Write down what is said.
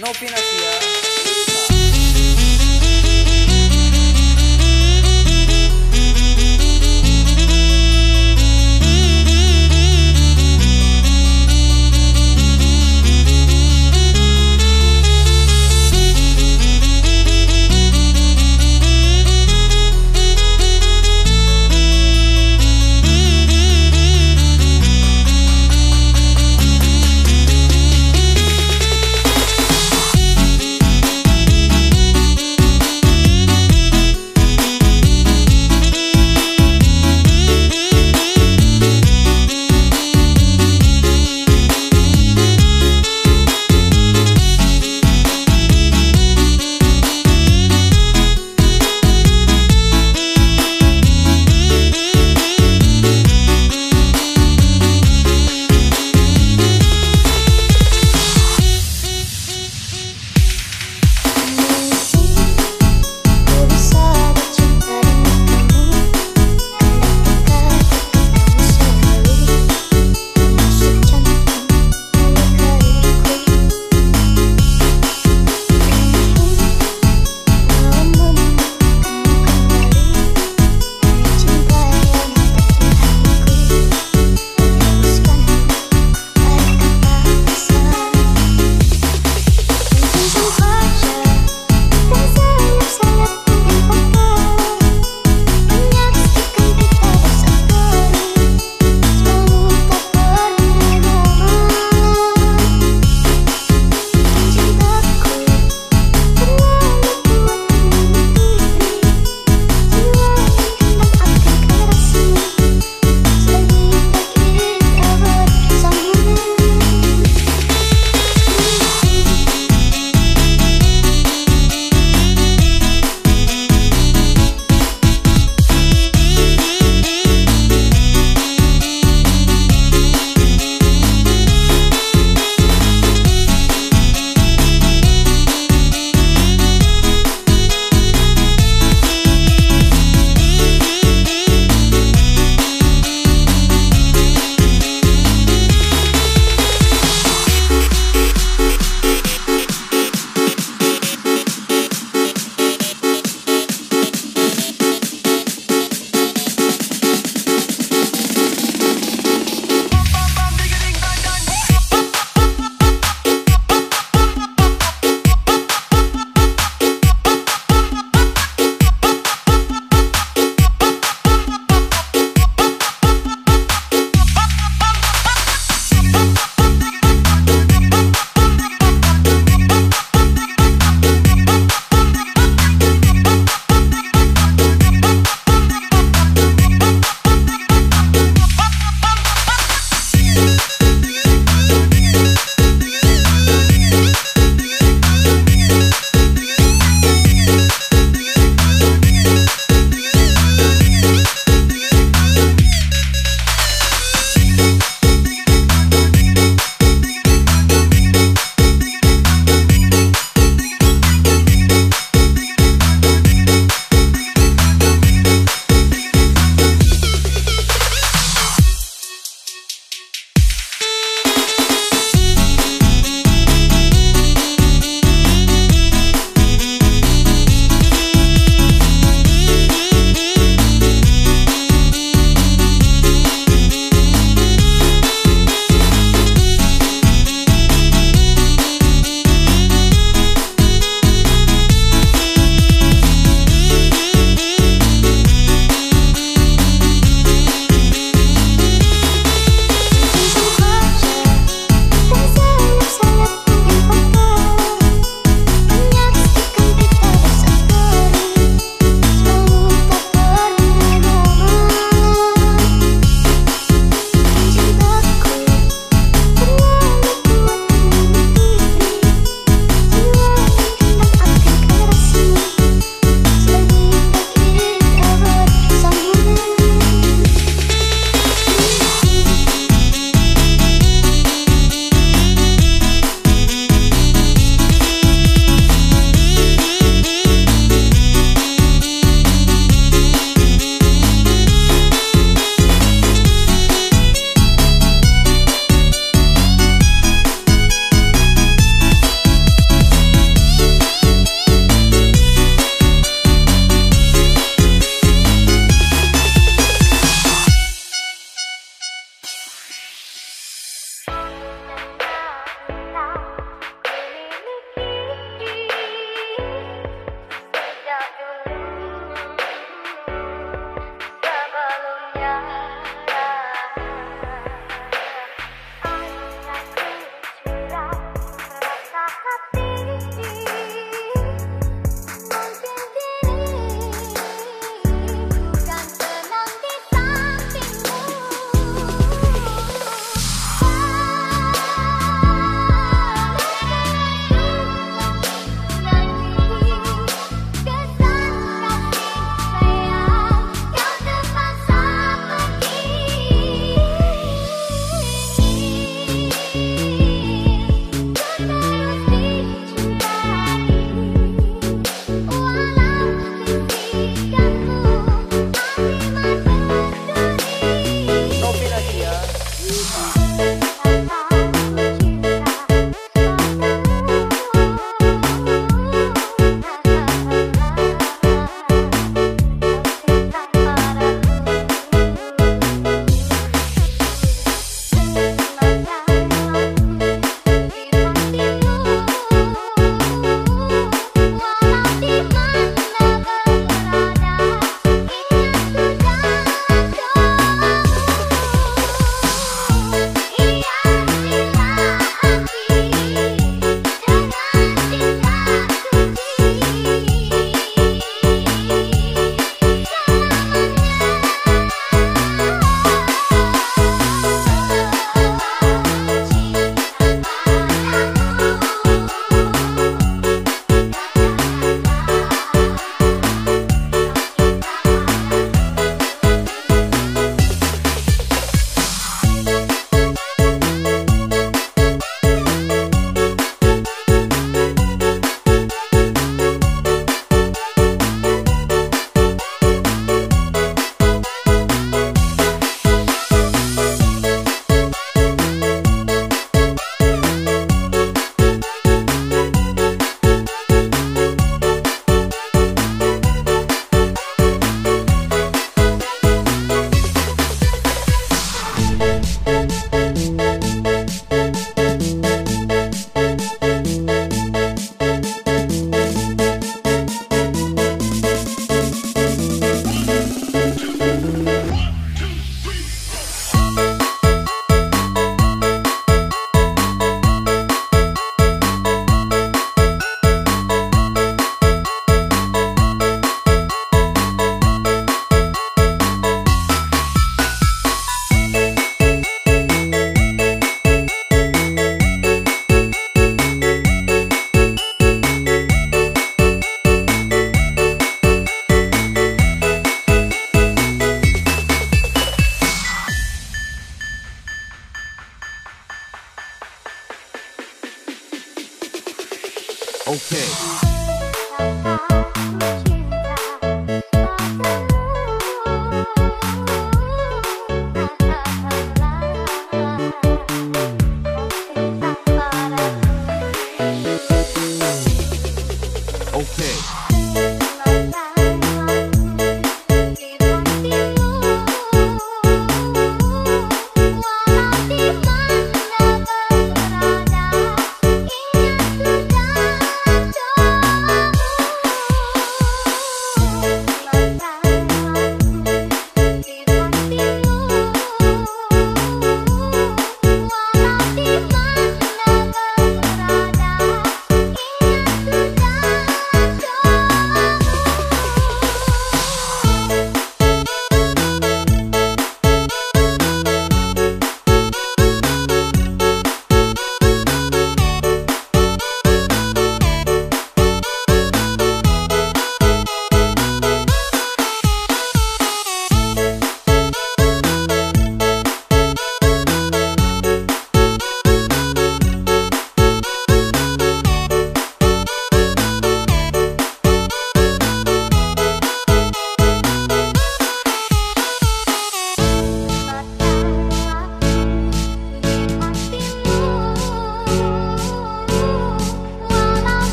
No aqui.